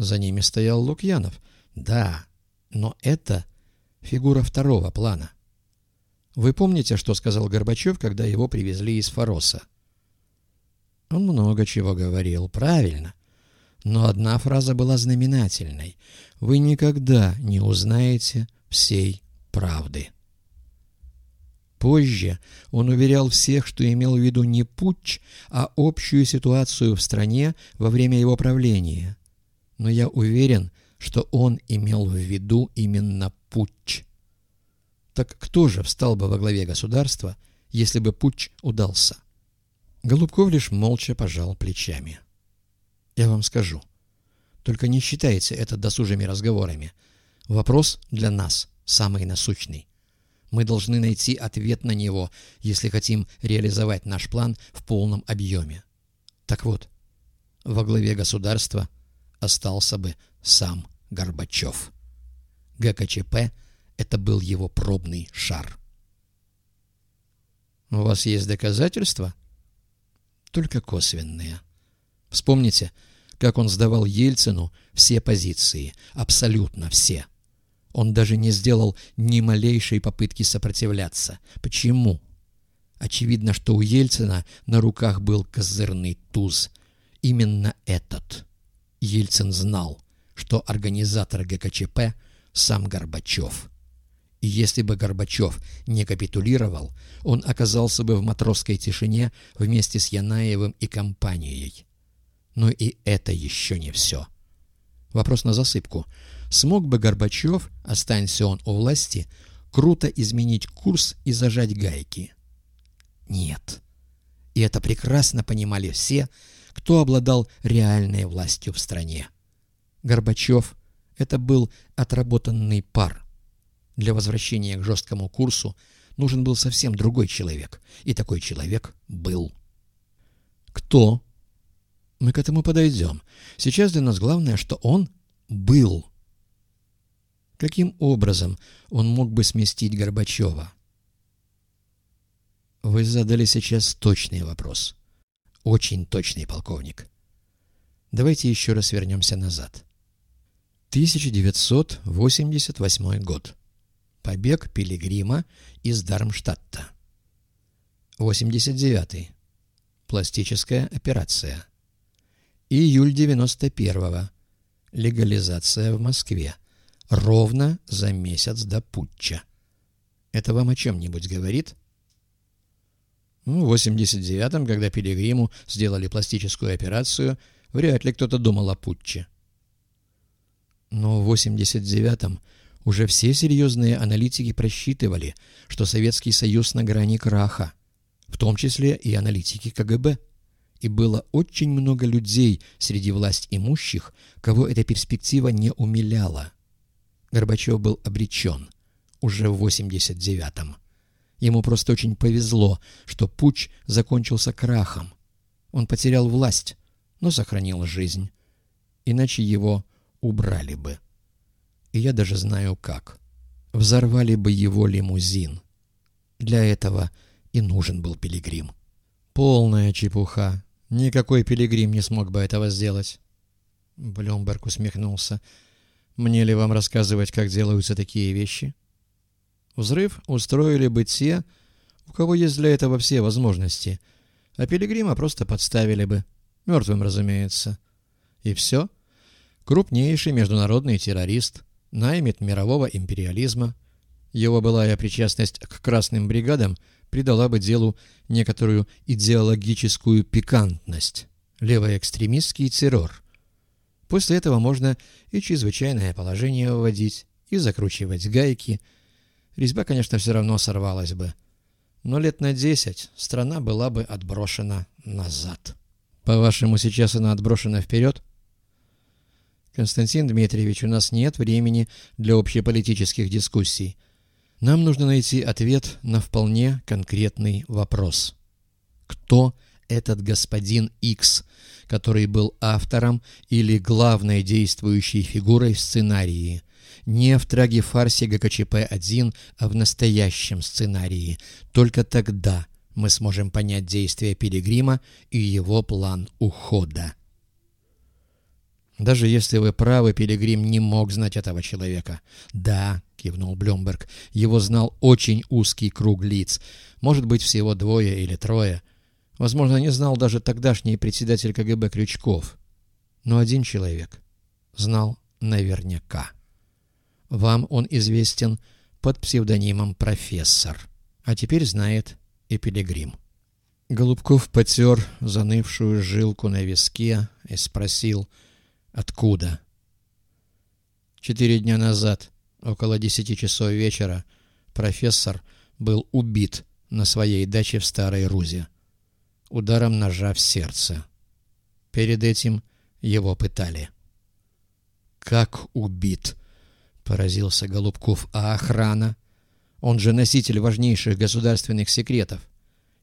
За ними стоял Лукьянов. Да, но это фигура второго плана. Вы помните, что сказал Горбачев, когда его привезли из Фороса? Он много чего говорил, правильно. Но одна фраза была знаменательной. Вы никогда не узнаете всей правды. Позже он уверял всех, что имел в виду не путч, а общую ситуацию в стране во время его правления. Но я уверен, что он имел в виду именно путч. Так кто же встал бы во главе государства, если бы путч удался? Голубков лишь молча пожал плечами. Я вам скажу. Только не считайте это досужими разговорами. Вопрос для нас самый насущный. Мы должны найти ответ на него, если хотим реализовать наш план в полном объеме. Так вот, во главе государства остался бы сам Горбачев. ГКЧП – это был его пробный шар. У вас есть доказательства? Только косвенные. Вспомните, как он сдавал Ельцину все позиции, абсолютно все. Он даже не сделал ни малейшей попытки сопротивляться. Почему? Очевидно, что у Ельцина на руках был козырный туз. Именно этот. Ельцин знал, что организатор ГКЧП сам Горбачев. И если бы Горбачев не капитулировал, он оказался бы в матросской тишине вместе с Янаевым и компанией. Но и это еще не все. Вопрос на засыпку. Смог бы Горбачев, останься он у власти, круто изменить курс и зажать гайки? Нет. И это прекрасно понимали все, кто обладал реальной властью в стране. Горбачев — это был отработанный пар. Для возвращения к жесткому курсу нужен был совсем другой человек, и такой человек был. Кто? Мы к этому подойдем. Сейчас для нас главное, что он был. Каким образом он мог бы сместить Горбачева? Вы задали сейчас точный вопрос. Очень точный, полковник. Давайте еще раз вернемся назад. 1988 год. Побег Пилигрима из Дармштадта. 89. Пластическая операция. Июль 91. -го. Легализация в Москве ровно за месяц до путча. Это вам о чем-нибудь говорит? Ну, в 89-м, когда Пилигриму сделали пластическую операцию, вряд ли кто-то думал о путче. Но в 89-м уже все серьезные аналитики просчитывали, что Советский Союз на грани краха, в том числе и аналитики КГБ. И было очень много людей среди власть имущих, кого эта перспектива не умиляла. Горбачев был обречен уже в 89-м. Ему просто очень повезло, что путч закончился крахом. Он потерял власть, но сохранил жизнь. Иначе его убрали бы. И я даже знаю как. Взорвали бы его лимузин. Для этого и нужен был пилигрим. Полная чепуха. Никакой пилигрим не смог бы этого сделать. Блюмберг усмехнулся. Мне ли вам рассказывать, как делаются такие вещи? Взрыв устроили бы те, у кого есть для этого все возможности, а Пилигрима просто подставили бы. Мертвым, разумеется. И все. Крупнейший международный террорист, наймет мирового империализма. Его былая причастность к красным бригадам придала бы делу некоторую идеологическую пикантность. Левоэкстремистский террор — После этого можно и чрезвычайное положение вводить, и закручивать гайки. Резьба, конечно, все равно сорвалась бы. Но лет на десять страна была бы отброшена назад. По-вашему, сейчас она отброшена вперед? Константин Дмитриевич, у нас нет времени для общеполитических дискуссий. Нам нужно найти ответ на вполне конкретный вопрос. Кто этот господин Икс, который был автором или главной действующей фигурой в сценарии. Не в трагефарсе ГКЧП-1, а в настоящем сценарии. Только тогда мы сможем понять действия Пилигрима и его план ухода. Даже если вы правы, Пилигрим не мог знать этого человека. Да, кивнул Блюмберг, его знал очень узкий круг лиц. Может быть, всего двое или трое. Возможно, не знал даже тогдашний председатель КГБ Крючков. Но один человек знал наверняка. Вам он известен под псевдонимом «Профессор», а теперь знает и Пилигрим. Голубков потер занывшую жилку на виске и спросил — Откуда? Четыре дня назад, около десяти часов вечера, профессор был убит на своей даче в Старой Рузе ударом ножа в сердце. Перед этим его пытали. «Как убит?» — поразился Голубков. «А охрана? Он же носитель важнейших государственных секретов.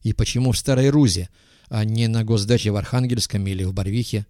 И почему в Старой Рузе, а не на госдаче в Архангельском или в Барвихе?»